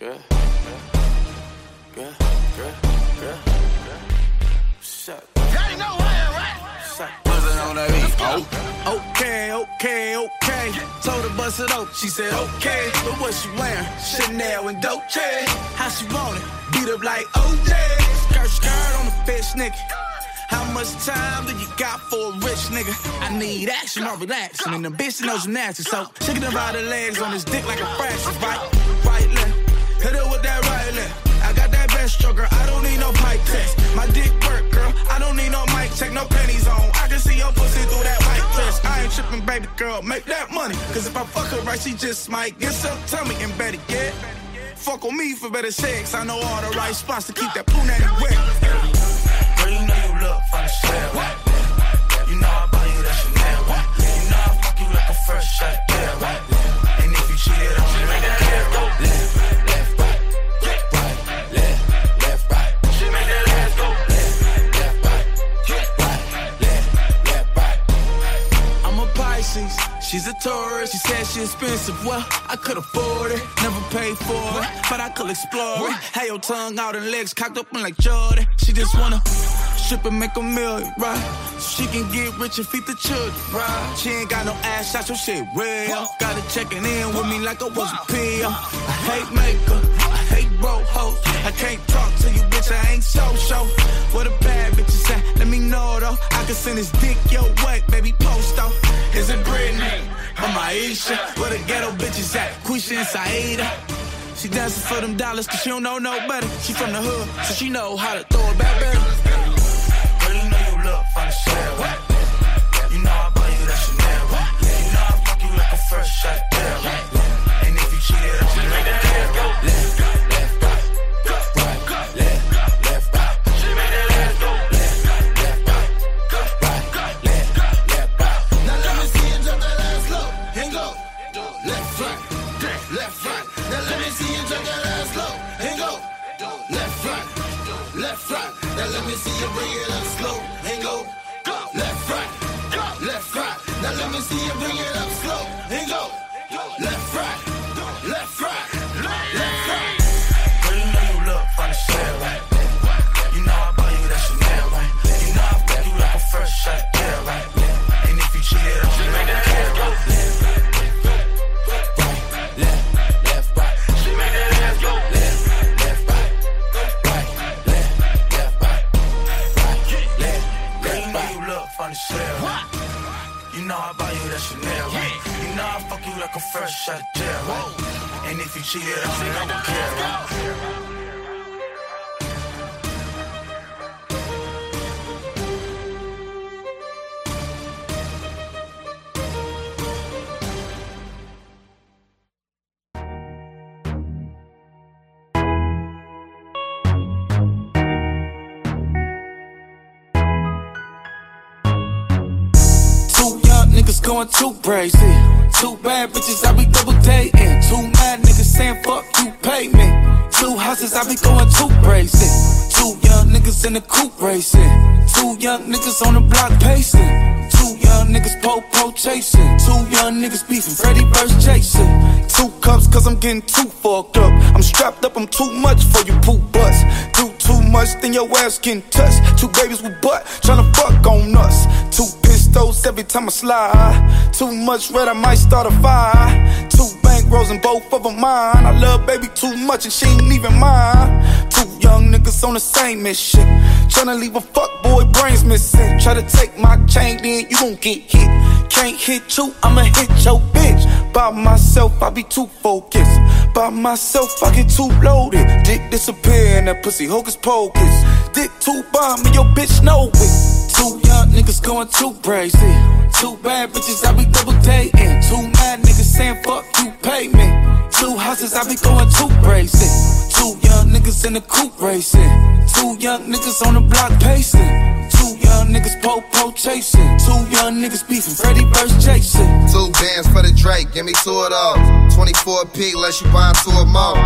Girl, girl, girl, girl. Shut. Daddy know where right? Shut. on that beat? Oh. Okay, okay, okay. Told her bust it up, she said okay. But what she wearing? Chanel and Dolce. How she want it? Beat up like OJ. Skirt, skirt on the fish, nigga. How much time do you got for a rich nigga? I need action or relaxing, and the bitch knows nasty. So shaking about the legs on his dick like a fraction, right? Hit it with that right leg. I got that best stroke, I don't need no mic test. My dick work, girl. I don't need no mic check, no pennies on. I can see your pussy through that white dress. I ain't tripping, baby girl. Make that money. Cause if I fuck her right, she just might get some tummy and better get. Fuck on me for better sex. I know all the right spots to keep that punani wet. But I could explore it. Have your tongue out and legs cocked up and like Jordan. She just wanna strip and make a million, right? So she can get rich and feed the children, right? She ain't got no ass shots, so shit real. Got her checking in with me like I was a pill. I hate makeup, I hate broke hoes. I can't talk to you, bitch, I ain't so show. What a bad bitch is at, let me know though. I can send this dick your way, baby, post though. Is it Britney? I'm Aisha. Where the ghetto bitches at? Quisha and Saida. She dancing for them dollars cause she don't know nobody. She from the hood, so she know how to throw it back better. Girl, you know you look from the shell. You know I buy you that Chanel. You know I fuck you like a first shot. Going too crazy. Too bad bitches, I be double dating. Too mad niggas saying fuck you, pay me. Two houses, I be going too crazy. Two young niggas in the coupe racing. Two young niggas on the block pacing. Two young niggas po po chasing. Two young niggas beefing. Freddy vs. Jason. Two cups, cause I'm getting too fucked up. I'm strapped up, I'm too much for you poop butts. Do too much, then your ass can touch. Two babies with butt, tryna fuck on us. Two pistols every time I slide. Too much red, I might start a fire. Two bankrolls and both of them mine. I love baby too much and she ain't even mine. Two young niggas on the same mission. Tryna leave a fuck boy brains missing. Try to take my chain, then you gon' get hit. Can't hit you, I'ma hit your bitch. By myself, I be too focused. By myself, I get too loaded. Dick disappear and that pussy hocus pocus. Dick too bomb and your bitch know it. Two young niggas going too crazy. Two bad bitches, I be double dating. Two mad niggas saying fuck you, pay me. Two houses, I be going two crazy. Two young niggas in the coupe racing. Two young niggas on the block pacing. Two young niggas po po chasing. Two young niggas beefing. Freddy vs. Jason. Two bands for the Drake, give me two of those. 24 P, unless you buy two or more.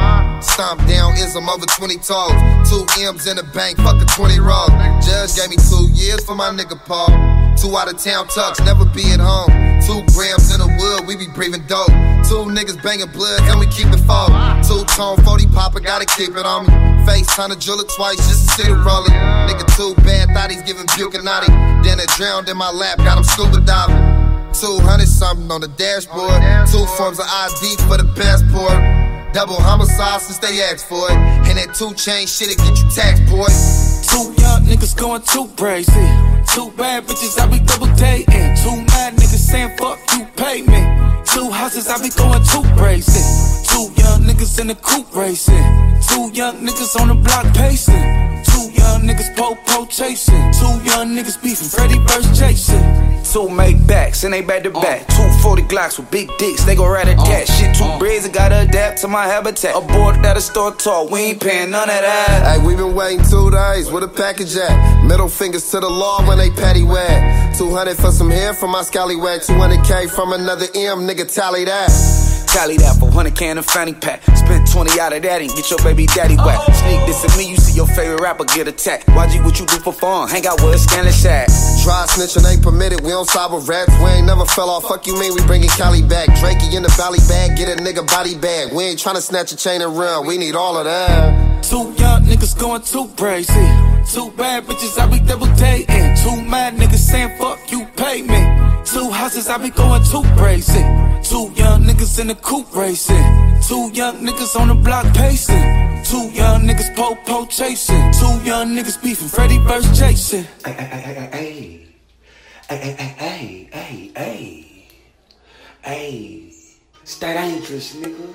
Stomp down ism over 20 toes. Two M's in the bank, fuck a 20 roll. Judge gave me two years for my nigga Paul. Two out of town tucks, never be at home. Two grams in the wood, we be breathing dope. Two niggas banging blood, and we keep it full. Two tone 40 popper, gotta keep it on me. Face time to drill it twice just to see the rolling. Nigga too bad, thought he's giving Bucanati. Then it drowned in my lap, got him scuba diving. 200 something on the dashboard. Two forms of ID for the passport. Double homicide since they asked for it. And that two chain shit, it get you taxed, boy. Two young niggas going too crazy. Two bad bitches, I be double dating. Two mad niggas saying fuck you, pay me. Two houses, I be going too crazy. Two young niggas in the coupe racing. Two young niggas on the block pacing. Two young niggas po po chasing. Two young niggas beefing, Freddy vs. Jason. Two make backs and they back to back. Uh. Two 40 Glocks with big dicks, they go right at uh. that. Shit two too uh. brazen, gotta adapt to my habitat. Aboard that a store tall, we ain't paying none of that. Hey, we been waiting two days, where the package at? Middle fingers to the law when they patty wag. 200 for some hair from my scallywag. 200k from another M, nigga, tally that. Tally that for 100 can of fanny pack. Spent 20 out of that and get your baby daddy whack. Sneak this at me, you see your favorite rapper get attacked. YG, what you do for fun? Hang out with a scandalous at. Dry snitching ain't permitted, we don't side with rats. We ain't never fell off, fuck you mean, we bringing Cali back. Drakey in the valley bag, get a nigga body bag. We ain't tryna snatch a chain and run, we need all of that. Two young niggas going too crazy. Two bad bitches, I be double dating. Two mad niggas saying fuck you, pay me. Two houses, I be going too crazy. Two young niggas in the coupe racing. Two young niggas on the block pacing. Two young niggas po po chasing. Two young niggas beefing, Freddy vs. Jason. Hey, hey, hey, hey, hey. Hey, hey, hey, hey, hey, hey. Stay dangerous, nigga.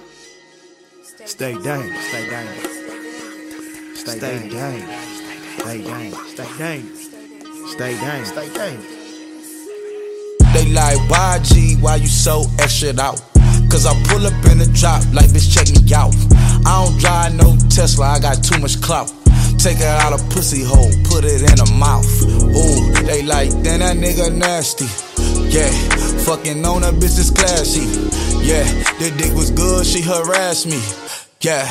Stay dangerous, stay dangerous. Stay dangerous. Stay dangerous. Stay dangerous. Stay dangerous. Stay dangerous. They like, YG, why you so extra out? Cause I pull up in a drop, like bitch, check me out. I don't drive no Tesla, I got too much clout. Take it out a pussy hole, put it in a mouth. Ooh, they like, then that nigga nasty. Yeah, fucking on a bitch is classy. Yeah, the dick was good, she harassed me. Yeah.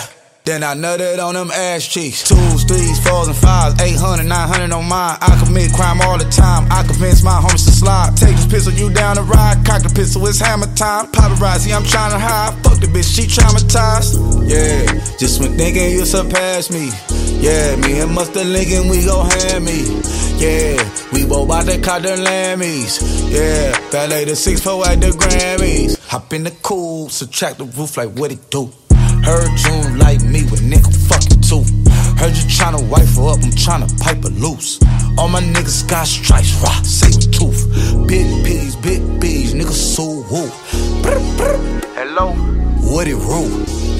Then I nutted on them ass cheeks. Twos, threes, fours, and fives. 800, 900 on mine. I commit crime all the time. I convince my homies to slide. Take this pistol, you down the ride. Cock the pistol, it's hammer time. Paparazzi, I'm trying to hide. Fuck the bitch, she traumatized. Yeah, just when thinking you surpassed me. Yeah, me and Mustard Lincoln, we gon' have me. Yeah, we both bout to caught the Lammys. Yeah, ballet the 6 4 at the Grammys. Hop in the cool, subtract the roof like what it do. Heard June like me with nigga too. Heard you tryna wife her up, I'm tryna pipe her loose. All my niggas got stripes, rock, saber tooth. Big P's, big B's, niggas so woo. Hello? What it rule?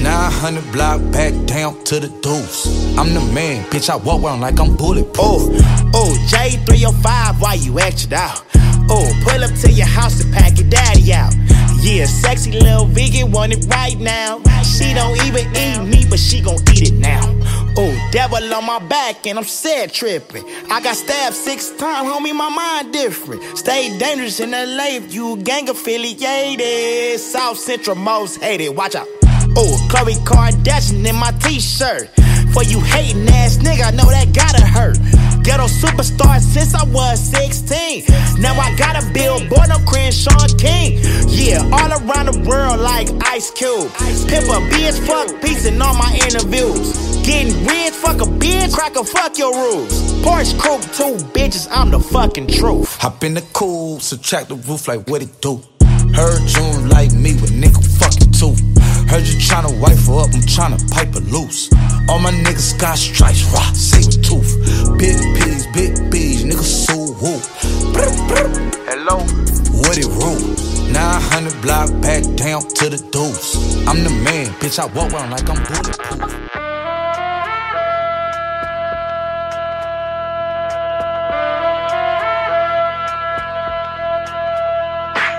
900 block back down to the deuce. I'm the man, bitch, I walk around like I'm bulletproof. Oh, oh, J305, why you acting out? Oh, pull up to your house and pack your daddy out. Yeah, sexy little vegan want it right now. She don't even eat meat, but she gon' eat it now. Oh, devil on my back and I'm sad tripping. I got stabbed six times, homie, my mind different. Stay dangerous in LA you gang affiliated. South Central most hated, watch out. Oh, Khloe Kardashian in my t-shirt. For you hating ass nigga, I know that gotta hurt. Ghetto superstar since I was 16. Now I got a billboard, I'm Crenshaw King. Yeah, all around the world like Ice Cube. Pimp a bitch, fuck peace in all my interviews. Getting rich, fuck a bitch, crack a fuck your rules. Porsche coupe, two bitches, I'm the fucking truth. Hop in the cool, subtract the roof like what it do. Heard June like me with nigga fucking too. Heard you tryna wife her up, I'm tryna pipe her loose. All my niggas got stripes, rock, saber tooth. Big P's, big B's, niggas so woo. Hello? What it rule? 900 block back down to the deuce. I'm the man, bitch, I walk around like I'm bulletproof.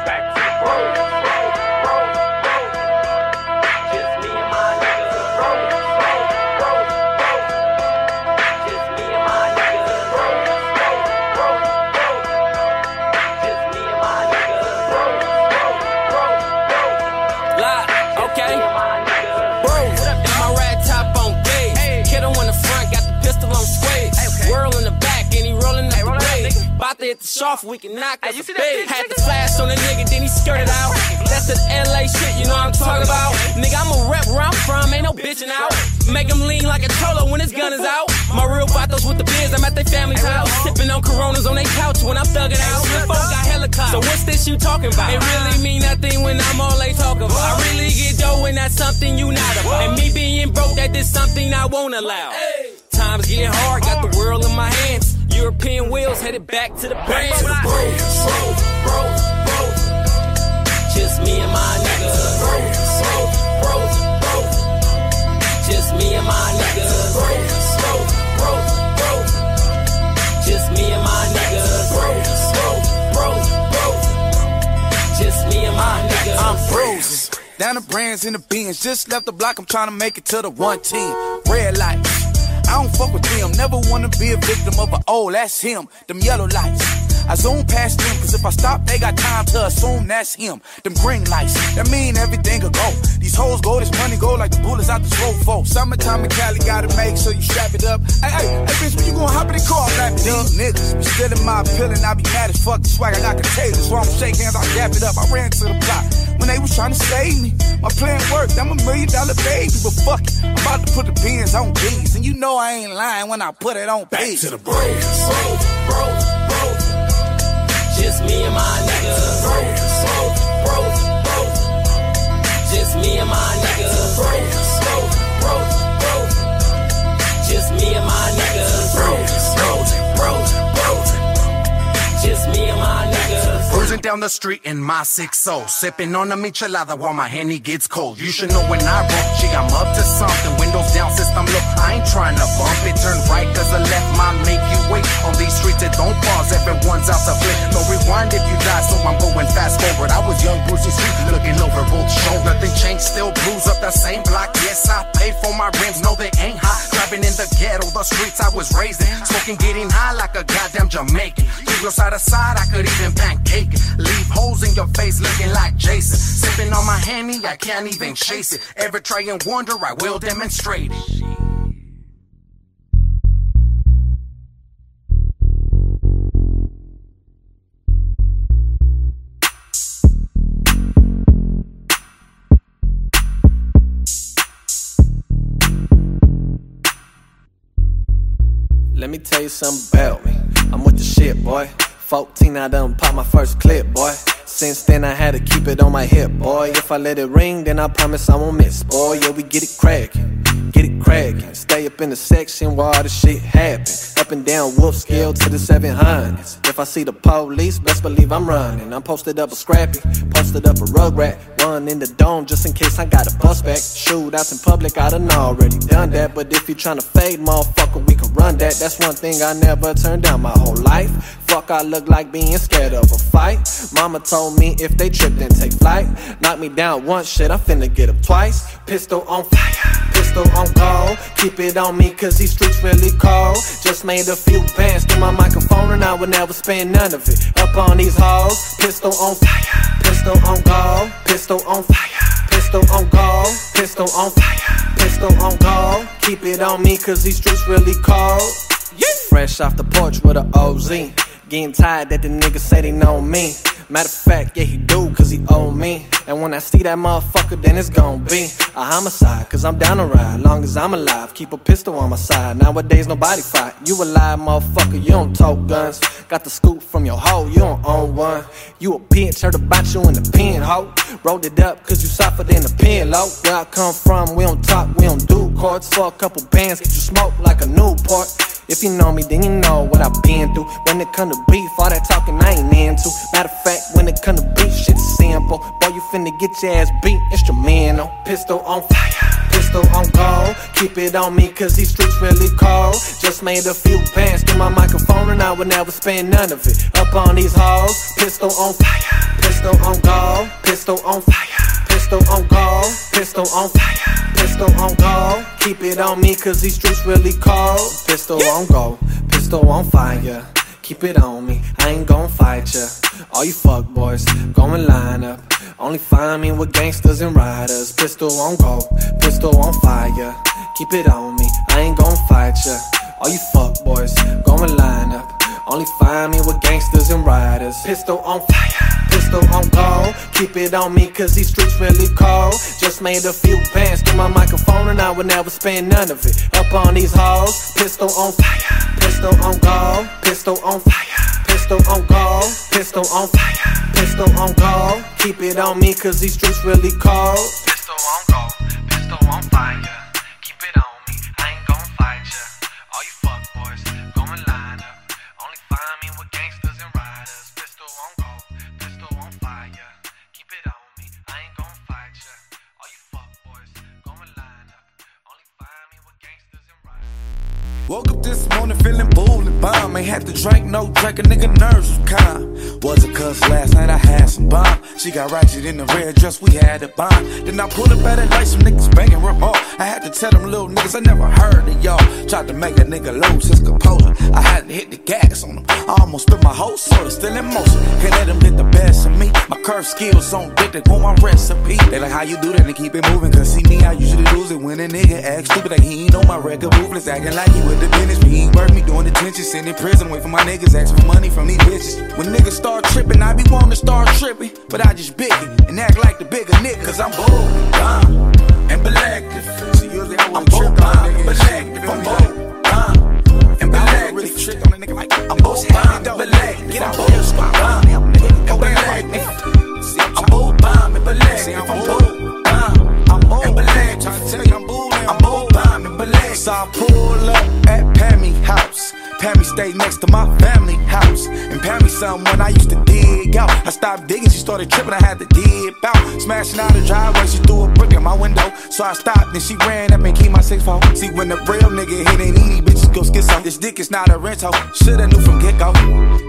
Lie, the soft, we can knock us a bed. Had the flash on the nigga, then he skirted out. That's the LA shit, you know what I'm talking about? Nigga, I'm a rep where I'm from, ain't no bitching out. Make him lean like a cholo when his gun is out. My real vatos with the biz, I'm at their family's house. Sipping on coronas on their couch when I'm thugging out. Slip got helicopter. So what's this you talking about? It really mean nothing when I'm all they talk about. I really get dough when that's something you not about. And me being broke, that is something I won't allow. Times getting hard, got the world in my hands. European wheels headed back to the brand. Bro, bro, bro, bro. Just me and my niggas. Bro, bro, bro, bro. Just me and my niggas. Bro, bro, bro, bro. Just me and my niggas. Bro, bro, bro, bro. Just me and my niggas. I'm bruising. Down the brands in the beans. Just left the block, I'm trying to make it to the 110. Red lights. I don't fuck with them. Never wanna be a victim of a oh, that's him. Them yellow lights. I zoom past them, cause if I stop, they got time to assume that's him. Them green lights, that mean everything could go. These hoes go, this money go like the bullets out the slow for. Summertime in Cali, gotta make sure you strap it up. Hey, hey, hey, bitch, when you gonna hop in the car, wrap it up? Niggas be stealing my pill and I be mad as fuck. The swag, I got contagious, so I'm shake hands, I gap it up. I ran to the block when they was trying to save me. My plan worked, I'm a million dollar baby, but fuck it. I'm about to put the bins on B's, and you know I ain't lying when I put it on Back P. to the bros, bros, bros, bros. Just me and my niggas. Bros, bros, bros, bros. Just me and my niggas. Bros, Cruising down the street in my six soul, sipping on a michelada while my henny gets cold. You should know when I roll, gee, I'm up to something. Windows down, system low. I ain't trying to bump it. Turn right, cause the left might make you wait. On these streets, it don't pause. Everyone's out to flip. No rewind if you die, so I'm going fast forward. I was young Brucey Street, looking over both shoulders. Nothing changed, still blues up the same block. Yes, I paid for my rims, no, they ain't hot. The ghetto, the streets I was raised in. Smoking, getting high like a goddamn Jamaican. Go side to side, I could even pancake it. Leave holes in your face looking like Jason. Sipping on my henny, I can't even chase it. Ever try and wonder, I will demonstrate it. Something about me. I'm with the shit, boy. 14, I done pop my first clip, boy. Since then, I had to keep it on my hip, boy. If I let it ring, then I promise I won't miss, boy. Yeah, we get it crackin', get it crackin'. Stay up in the section while the shit happen. Up and down Wolf Scale to the 700s. If I see the police, best believe I'm running. I'm posted up a scrappy, posted up a rugrat. One in the dome just in case I got a bus back. Shootouts in public, I done already done that. But if you tryna fade, motherfucker, we can run that. That's one thing I never turned down my whole life. Fuck, I look like being scared of a fight. Mama told me if they trip, then take flight. Knock me down once, shit, I'm finna get up twice. Pistol on fire, pistol on call. Keep it on me, cause these streets really cold. Just made a few bands to my microphone, and I would never spend none of it. Up on these halls, pistol on fire, pistol on call, pistol on fire, pistol on call, pistol on fire, pistol on call. Keep it on me, cause these streets really cold. Yeah. Fresh off the porch with a OZ. Getting tired that the niggas say they know me. Matter of fact, yeah, he do, cause he owe me. And when I see that motherfucker, then it's gon' be a homicide, cause I'm down to ride. Long as I'm alive, keep a pistol on my side. Nowadays, nobody fight. You a alive, motherfucker, you don't tote guns. Got the scoop from your hoe, you don't own one. You a bitch, heard about you in the pen, hoe. Rolled it up, cause you suffered in the pen, low. Where I come from, we don't talk, we don't do courts. For a couple bands, get you smoked like a Newport. If you know me, then you know what I've been through. When it come to beef, all that talking I ain't into. Matter of fact, when it come to beef, shit simple. Boy, you finna get your ass beat, instrumental. Pistol on fire, pistol on call. Keep it on me, cause these streets really cold. Just made a few bands to my microphone, and I would never spend none of it. Up on these halls, pistol on fire, pistol on call, pistol on fire, pistol on call, pistol on fire, pistol on call. Keep it on me, cause these streets really cold. Pistol on go, pistol on fire. Keep it on me, I ain't gon' fight ya. All you fuck boys, go and line up. Only find me with gangsters and riders. Pistol on go, pistol on fire. Keep it on me, I ain't gon' fight ya. All you fuck boys, go and line up. Only find me with gangsters and riders. Pistol on fire, pistol on call. Keep it on me cause these streets really cold. Just made a few bands to my microphone and I would never spend none of it. Up on these halls, pistol on fire, pistol on call, pistol on fire, pistol on call, pistol on fire, pistol on call. Keep it on me cause these streets really cold. Pistol on call, pistol on fire. Woke up this morning feeling bull and bomb. Ain't had to drink no drink, a nigga nerves was calm. Was it cause last night I had some bomb? She got ratchet in the red dress, we had a bond. Then I pulled up at it like some niggas banging her off. I had to tell them little niggas I never heard of y'all. Tried to make a nigga lose his composure. I had to hit the gas on him. I almost spit my whole soda, still in motion. Can't let them get the best of me. My curve skills on dick, they want my recipe. They like how you do that and keep it moving. Cause see me, I usually lose it when a nigga acts stupid. Like he ain't on my record ruthless, acting like he with the business. But he ain't worth me doing detention, sitting in prison, wait for my niggas asking for money from these bitches. When niggas start tripping, I be wanting to start tripping. But I just big it and act like the bigger nigga. Cause I'm bold, dumb, and selective. See, usually I I'm bold, I stopped, then she ran up and keep my six phone. See, when the real nigga hit ain't easy, bitches go some. This dick is not a rental. Shoulda knew from get go.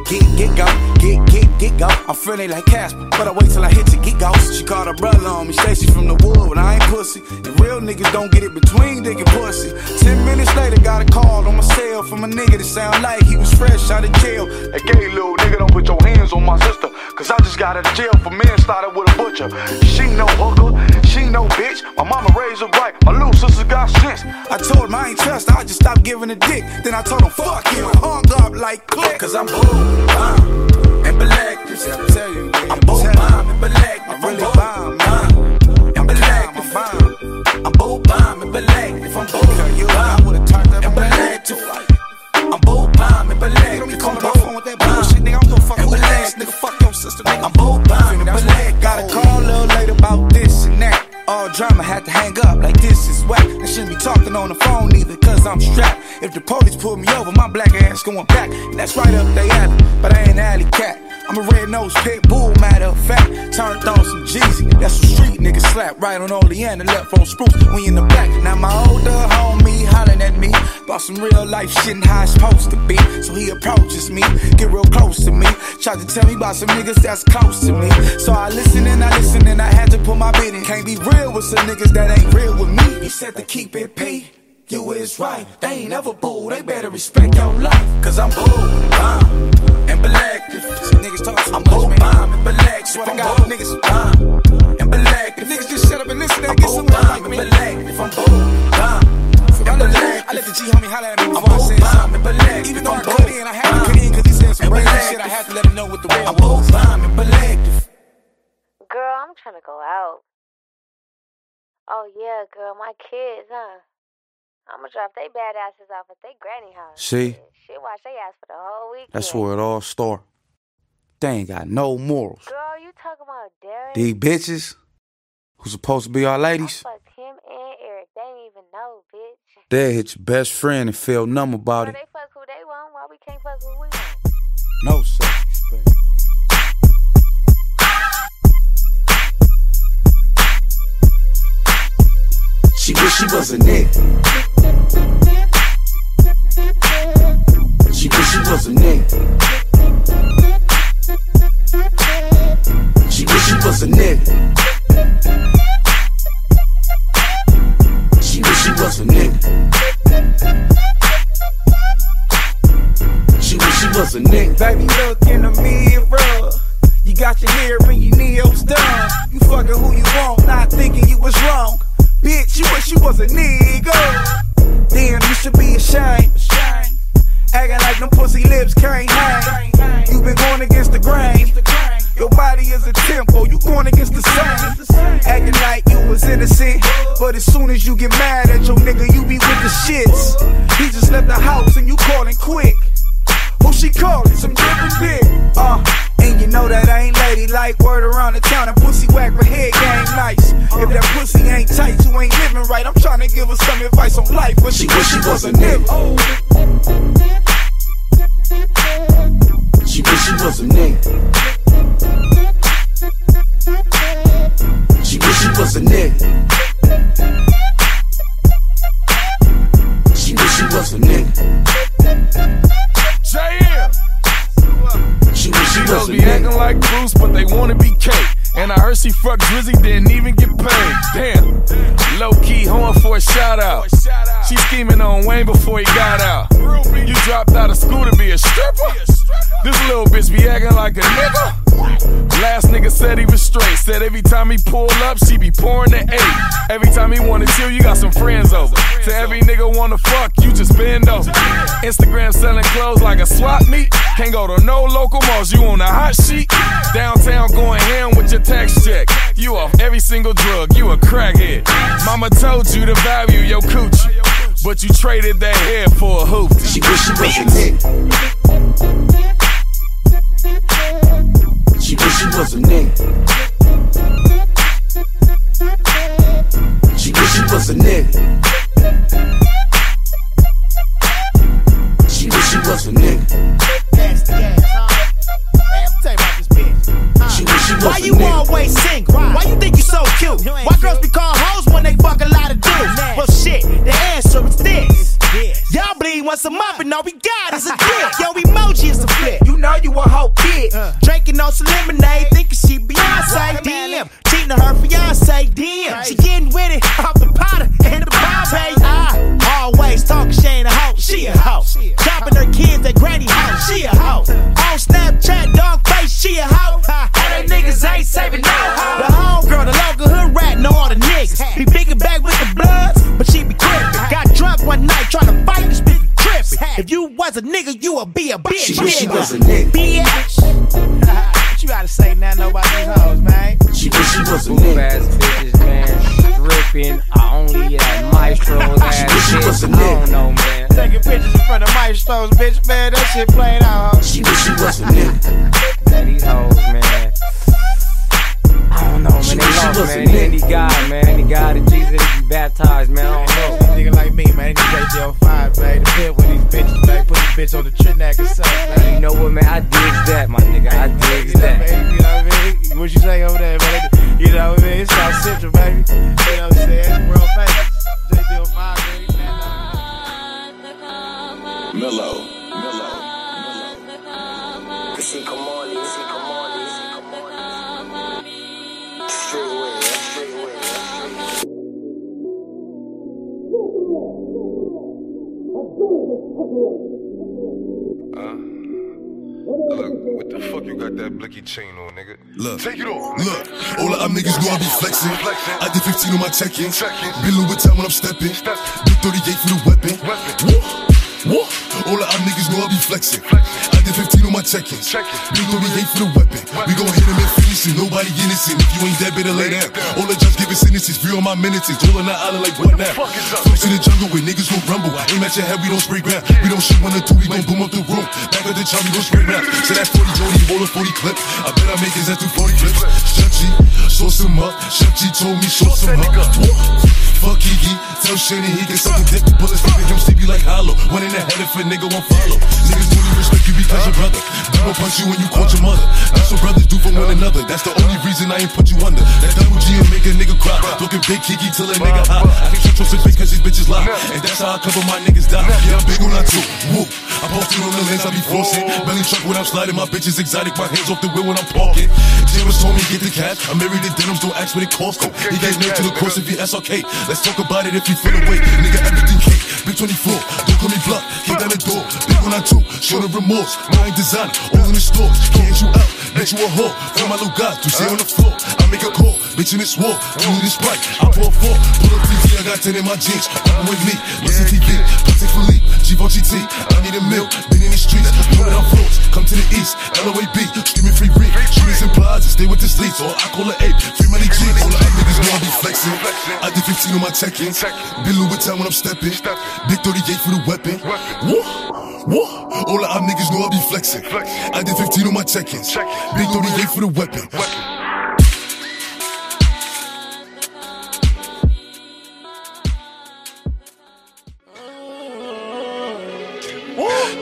Get, get go, get, get, get go. I'm feeling like Casper, but I wait till I hit to get ghost. She called her brother on me, say she from the wood, but I ain't pussy. And real niggas don't get it between dick and pussy. Ten minutes later, got a call on my cell from a nigga that sound like he was fresh out of jail. Hey, gay little nigga, don't put your hands on my sister. Cause I just got out of jail for manslaughter with a butcher. She no hooker, she no bitch. My mama raised her right, my little sister got sense. I told him I ain't trust I just stopped giving a dick. Then I told him, fuck you, and hung up like click. Cause I'm bold, bomb, and selective. See, I tell you, I'm bold, bomb, and selective. I'm really Drama had to hang up like this is whack. I shouldn't be talking on the phone either, cause I'm strapped. If the police pull me over, my black ass going back. And that's right up they alley, but I ain't alley cat. I'm a red nosed pit bull, matter of fact. Turned on some Jeezy, that's some street niggas slap. Right on Oleander, left on Spruce, we in the back. Now my older homie hollering at me about some real life shit and how it's supposed to be. So he approaches me, get real close to me. Tried to tell me about some niggas that's close to me. So I listen and I listen and I had to put my bid in. Can't be real with some niggas that ain't real with me. He said to keep it P. You is right, they ain't never bull, they better respect your life. Cause I'm bull, bomb, uh. I'm bull, bomb, and selective. Swear to God, niggas bomb, and selective. Niggas just shut up and listen and get some like me. Selective, I'm bull, bomb. I'm selective. I let the G homie holler at me before I said something. Selective. Even though I cut in, I had to cut in cause he said some crazy shit. I had to let him know what the real I'm bull, bomb, and selective. Girl, I'm trying to go out. Oh yeah, girl, my kids, huh? I'ma drop they bad asses off at they granny house. See? She watch they ass for the whole weekend. That's where it all started. They ain't got no morals. Girl, you talking about Derek? These bitches who supposed to be our I ladies, fucked him and Eric. They ain't even know, bitch. they hit your best friend and feel numb about Girl, it. they fuck who they want. Why we can't fuck who we want? No self-respect. She wish she was a nigga. She wish she was a nigga. Was a nigga. She wish she was a nigga. She wish she was a nigga. Baby, look in the mirror. You got your hair and your nails done. You fucking who you want, not thinking you was wrong. Bitch, you wish you was a nigga. Damn, you should be ashamed. Acting like them pussy lips can't hang. You been going against the grain. Your body is a tempo, you going against the same. Acting like you was innocent, but as soon as you get mad at your nigga, you be with the shits. He just left the house and you calling quick. Who she calling? Some different dick. Uh, and you know that I ain't lady like word around the town and pussy whack but head game nice. If that pussy ain't tight, you ain't living right. I'm trying to give her some advice on life, but she wish she was a nigga. She wish she was a nigga. She wish she was a nigga. She wish she was a nigga. JM. She wish she was a be acting like Bruce, but they wanna be Kate. And I heard she fucked Drizzy, didn't even get paid. Damn. Low key, horn for a shout out. She scheming on Wayne before he got out. You dropped out of school to be a stripper? This little bitch be acting like a nigga. Last nigga said he was straight. Said every time he pull up, she be pouring the eight. Every time he wanna chill, you got some friends over. To every nigga wanna fuck, you just bend over. Instagram selling clothes like a swap meet. Can't go to no local malls, you on a hot sheet. Downtown going ham with your tax check. You off every single drug, you a crackhead. Mama told you to value your coochie. But you traded that head for a hoop. She wish she was a nigga. She wish she was a nigga. She wish she was a nigga. If you was a nigga, you would be a bitch. She wish she was a nigga. Bitch. what you gotta say now, nobody these hoes, man? She wish she was a Boob nigga. ass bitches, man. Stripping. I only at Mastro's ass wish she was a shit. I don't nigga. know, man. Taking pictures in front of Mastro's, bitch, man. That shit played out. She wish she was a nigga. Man, these hoes, man. I don't know, man. She They she lost, was man. Any, any nigga. God, man. Any God that Jesus be baptized, man. I don't know. Nigga like me, man. They need JTO 5, man. The pit with these bitches, man. Put this bitch on the Trinidad cassette, man. You know what, man? I digs that, my nigga. I digs You know, that. man, you know what I mean? What you say over there, man? You know what I mean? It's South Central, baby. You know what I'm saying? World famous. JTO 5, baby. Mellow, mellow, mellow. See, come Look, what the fuck you got that blicky chain on, nigga? Look, Take it off. look, all of y'all niggas know I be flexing. I did 15 on my check-in. Been Louis Vuitton when I'm stepping. Big 38 for the weapon. Woo, woo. All of y'all niggas know I be flexing. Did 15 on my check-ins. Big 38 for the weapon. We gon' hit him and finish it. Nobody innocent. If you ain't dead, better lay down. All the judge giving sentences. Free on my minutes. All on the island like what now? Folks in the jungle where niggas gon' rumble. Aim at your head, we don't spray ground. We don't shoot one or two, we gon' boom up the room. Back of the chop, we gon' spray round. So that's 40 Jody, roll a 40 clip. I bet I make his ass through 40 clips. Shut G, sauce him up. Shut G told me, sauce him up. Kiki, tell Shannon he can suck a dick. Bullets leaving him sleepy like hollow. One in the head if a nigga won't follow. Niggas only respect you because your brother. People punch you when you caught your mother. That's what brothers do for one another. That's the only reason I ain't put you under. That double G will make a nigga cry. Talking big Kiki till a nigga hot. I can trust his bitch cause these bitches lie. And that's how I cover my niggas die. Yeah, I'm big on that too. Woo. I posted on the lens, I be forcing. Belly truck when I'm sliding, my bitch is exotic. My hands off the wheel when I'm parking. James told me get the cash. I'm married to denims, don't ask what it cost. Though. He gave name to the course if he SRK. Let's talk about it if you feel away. Nigga, everything cake. Big 24, don't call me bluff. Kick down the door. Big when I talk, show the remorse. I ain't designer, all in the stores. Can't you out, let you a whore. From my guys, to stay on the floor. I make a call, bitch in this war. Need this sprite, I pour four. Pull up TV, I got 10 in my jeans. Come with me, listen to TV, Patek Philippe, GT. I need a meal, been in the streets, put it on. Come to the east, LOAB, screaming free reek. Shooters and plies, stay with the sleeps, or I did 15 on my check-in. Been Louis Vuitton when I'm stepping. Big 38 for the weapon. Woo, woo. All the other niggas know I be flexing. I did 15 on my check-ins. Big 38 for the weapon.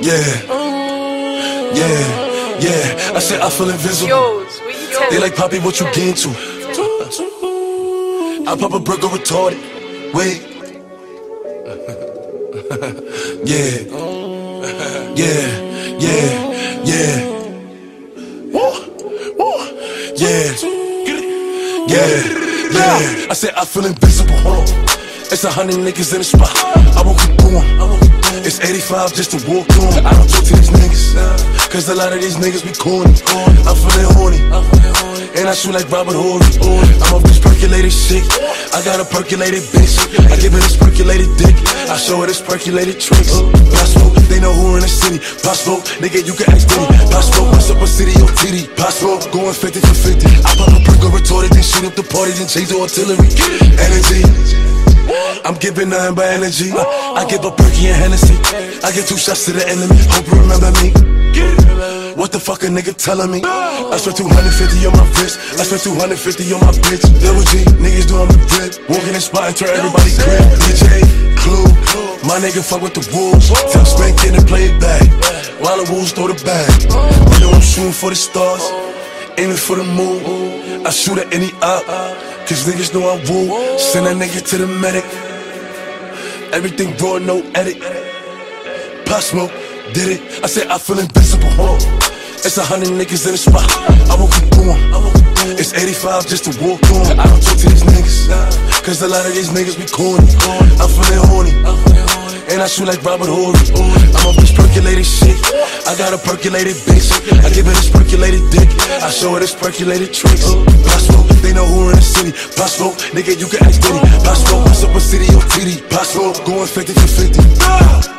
Yeah. Yeah. Yeah. I said I feel invisible. They like Poppy, what you getting to? I pop a burger retarded. Wait. yeah. Yeah. Yeah. Yeah. Woo. Woo. Yeah. Yeah. Yeah. I said I feel invisible. Hold on. It's a hundred niggas in the spot. I won't keep going. It's 85 just to walk on. I don't talk to these niggas. Cause a lot of these niggas be corny. I'm feeling horny. And I shoot like Robert Horry. I'm off this percolated shit. I got a percolated bitch. I give her this percolated dick. I show her this percolated tricks. Possible, they know who in the city. Possible, nigga, you can ask Diddy. Possible, what's up a city or titty? Possible, going 50 for 50. I pop a perk or retorted, then shoot up the party, then change the artillery. Energy. I'm giving nothing but energy. I give a perky and Hennessy. I give two shots to the enemy. Hope you remember me. What the fuck a nigga telling me? I spent 250 on my wrist. I spent 250 on my bitch. Double G, niggas doing the drip. Walking in spot and turn everybody grip. DJ, Clue, my nigga fuck with the wolves. Tell Spank in and play it back. While the wolves throw the bag. You know I'm shooting for the stars, aiming for the moon. I shoot at any up. Cause niggas know I woo. Send a nigga to the medic. Everything raw, no edit. Pop smoke, did it. I said I feel invincible. It's a hundred niggas in the spot. I won't keep going. It's 85 just to walk on. I don't talk to these niggas. Cause a lot of these niggas be corny. I'm feeling horny. And I shoot like Robert Horry. I'm off this percolated shit. I got a percolated bitch. I give her this percolated dick. I show her this percolated tricks. Possible, they know who in the city. Possible, nigga, you can ask Diddy. Possible, up a city or TD? Possible, going 50 for 50.